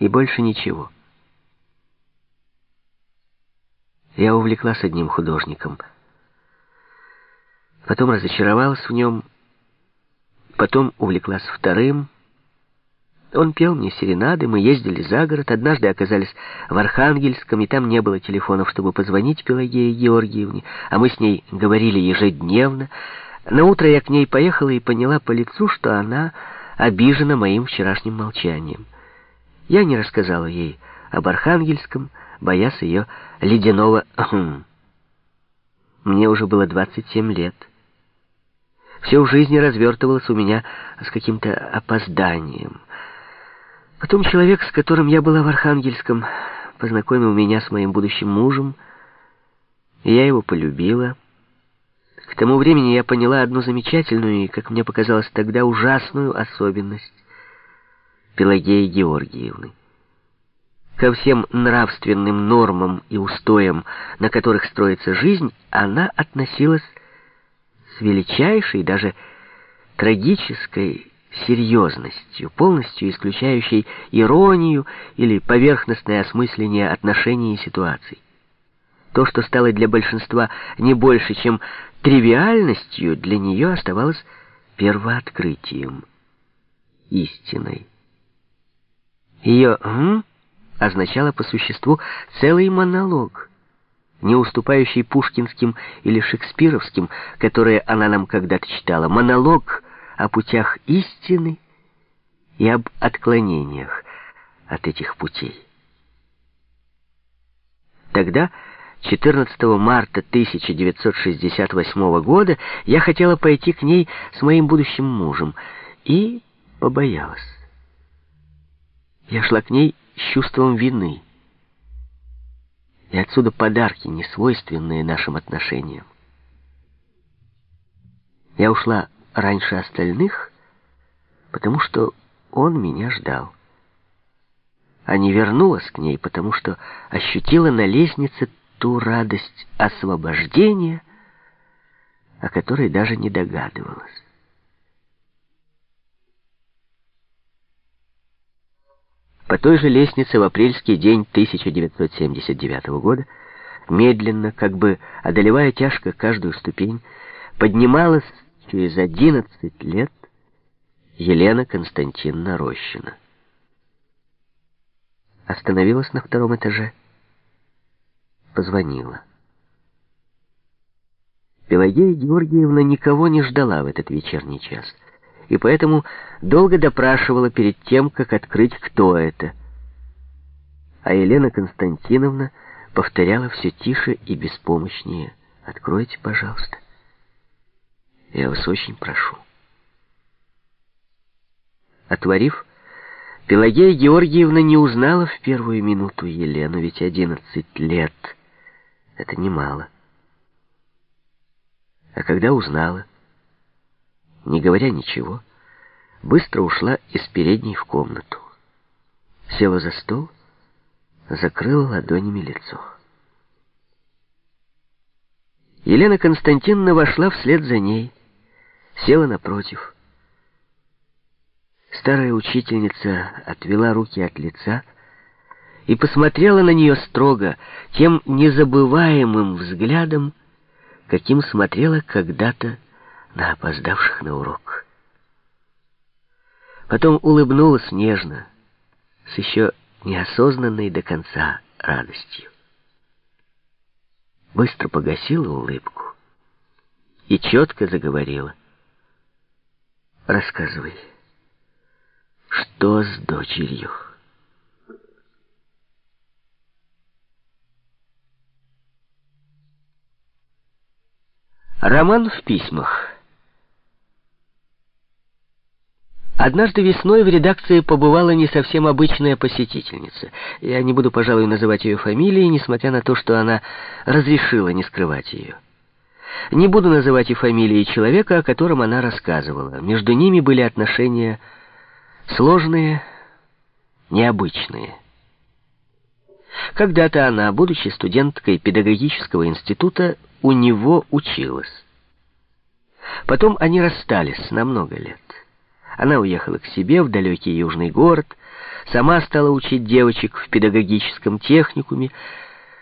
И больше ничего. Я увлеклась одним художником. Потом разочаровалась в нем. Потом увлеклась вторым. Он пел мне серенады, мы ездили за город, однажды оказались в Архангельском, и там не было телефонов, чтобы позвонить Пелагее Георгиевне, а мы с ней говорили ежедневно. На утро я к ней поехала и поняла по лицу, что она обижена моим вчерашним молчанием. Я не рассказала ей об Архангельском, боясь ее ледяного «хм». Мне уже было 27 лет. Все в жизни развертывалось у меня с каким-то опозданием. Потом человек, с которым я была в Архангельском, познакомил меня с моим будущим мужем, и я его полюбила. К тому времени я поняла одну замечательную и, как мне показалось тогда, ужасную особенность Пелагеи Георгиевны. Ко всем нравственным нормам и устоям, на которых строится жизнь, она относилась с величайшей, даже трагической серьезностью, полностью исключающей иронию или поверхностное осмысление отношений и ситуаций. То, что стало для большинства не больше, чем тривиальностью, для нее оставалось первооткрытием, истиной. Ее «м» означало по существу целый монолог, не уступающий пушкинским или шекспировским, которые она нам когда-то читала. Монолог о путях истины и об отклонениях от этих путей. Тогда 14 марта 1968 года я хотела пойти к ней с моим будущим мужем и побоялась. Я шла к ней с чувством вины. И отсюда подарки, несвойственные нашим отношениям. Я ушла раньше остальных, потому что он меня ждал. А не вернулась к ней, потому что ощутила на лестнице ту радость освобождения, о которой даже не догадывалась. По той же лестнице в апрельский день 1979 года, медленно, как бы одолевая тяжко каждую ступень, поднималась через 11 лет Елена Константиновна Рощина. Остановилась на втором этаже позвонила. Пелагея Георгиевна никого не ждала в этот вечерний час, и поэтому долго допрашивала перед тем, как открыть, кто это. А Елена Константиновна повторяла все тише и беспомощнее. «Откройте, пожалуйста. Я вас очень прошу». Отворив, Пелагея Георгиевна не узнала в первую минуту Елену, ведь одиннадцать лет — это немало. А когда узнала, не говоря ничего, быстро ушла из передней в комнату. Села за стол, закрыла ладонями лицо. Елена Константиновна вошла вслед за ней, села напротив. Старая учительница отвела руки от лица и посмотрела на нее строго, тем незабываемым взглядом, каким смотрела когда-то на опоздавших на урок. Потом улыбнулась нежно, с еще неосознанной до конца радостью. Быстро погасила улыбку и четко заговорила. «Рассказывай, что с дочерью?» Роман в письмах. Однажды весной в редакции побывала не совсем обычная посетительница. Я не буду, пожалуй, называть ее фамилией, несмотря на то, что она разрешила не скрывать ее. Не буду называть и фамилии человека, о котором она рассказывала. Между ними были отношения сложные, необычные. Когда-то она, будучи студенткой педагогического института, у него училась. Потом они расстались на много лет. Она уехала к себе в далекий южный город, сама стала учить девочек в педагогическом техникуме,